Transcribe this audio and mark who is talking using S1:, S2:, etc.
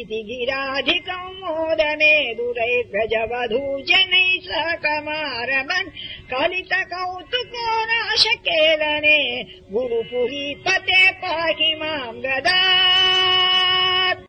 S1: इति गिराधिकम् मोदने दुरैर्गजवधूजनैः जनैः सह कमारमन् कलितकौतुको नाशकेलने गुरुपुरी पते पाहि माम् गदा